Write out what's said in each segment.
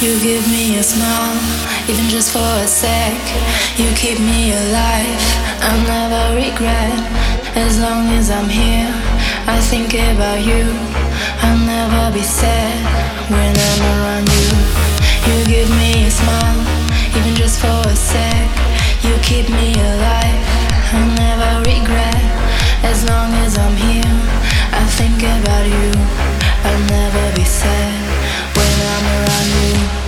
give me a smile, even just for a sec. You keep me alive, I'll never regret. As long as I'm here, I think about you. I'll never be sad when I'm around you. You give me a smile, even just for a sec. You keep me alive, I'll never regret. As long as I'm here, I think about you. I'll never be sad I knew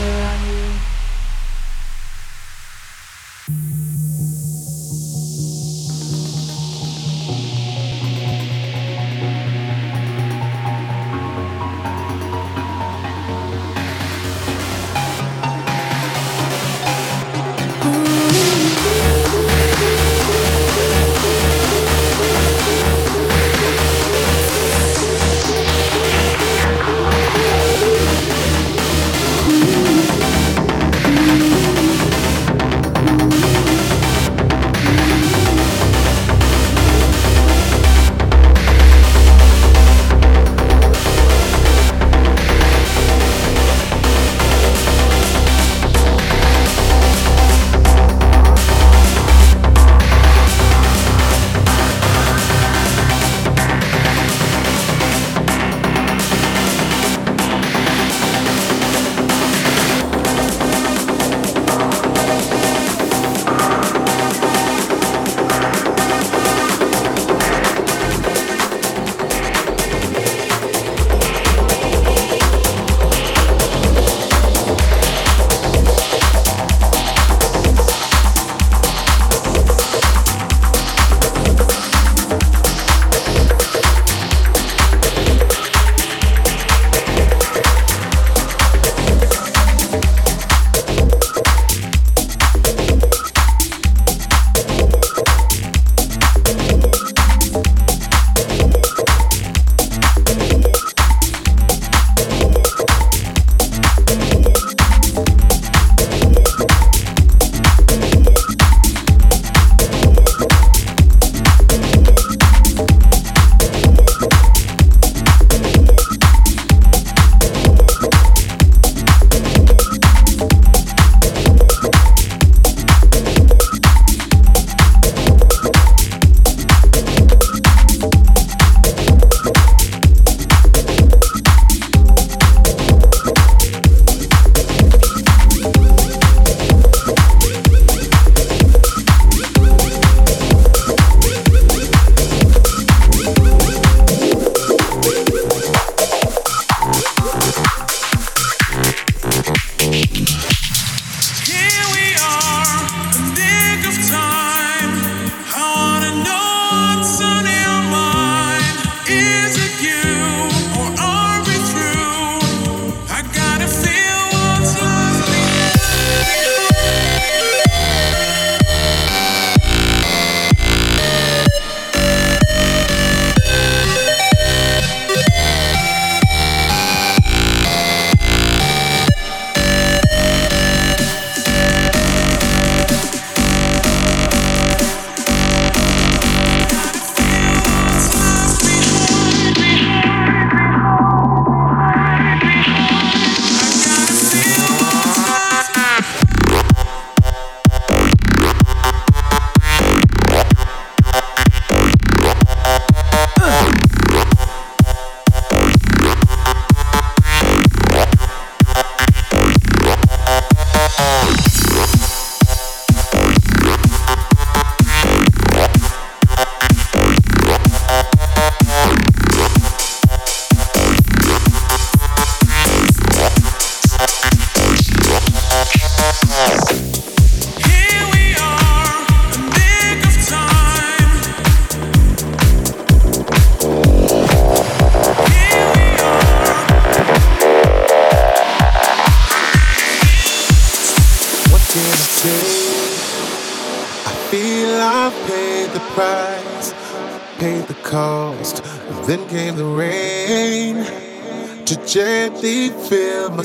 I'm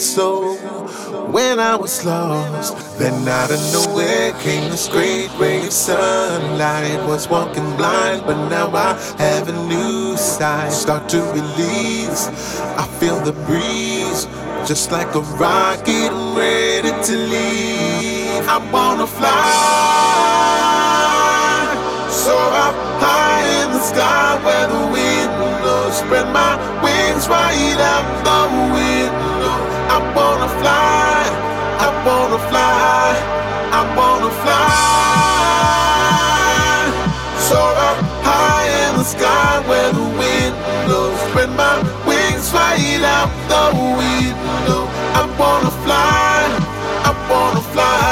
when I was lost. Then out of nowhere came this great ray of sunlight. Was walking blind, but now I have a new sight. Start to release. I feel the breeze, just like a rocket, I'm ready to leave. I wanna fly, soar up high in the sky where the wind blows. Spread my wings right out the window. Wanna fly, I wanna fly, I wanna fly, high in the sky where the wind blows. Spread my wings right out the window. I wanna fly, I wanna fly.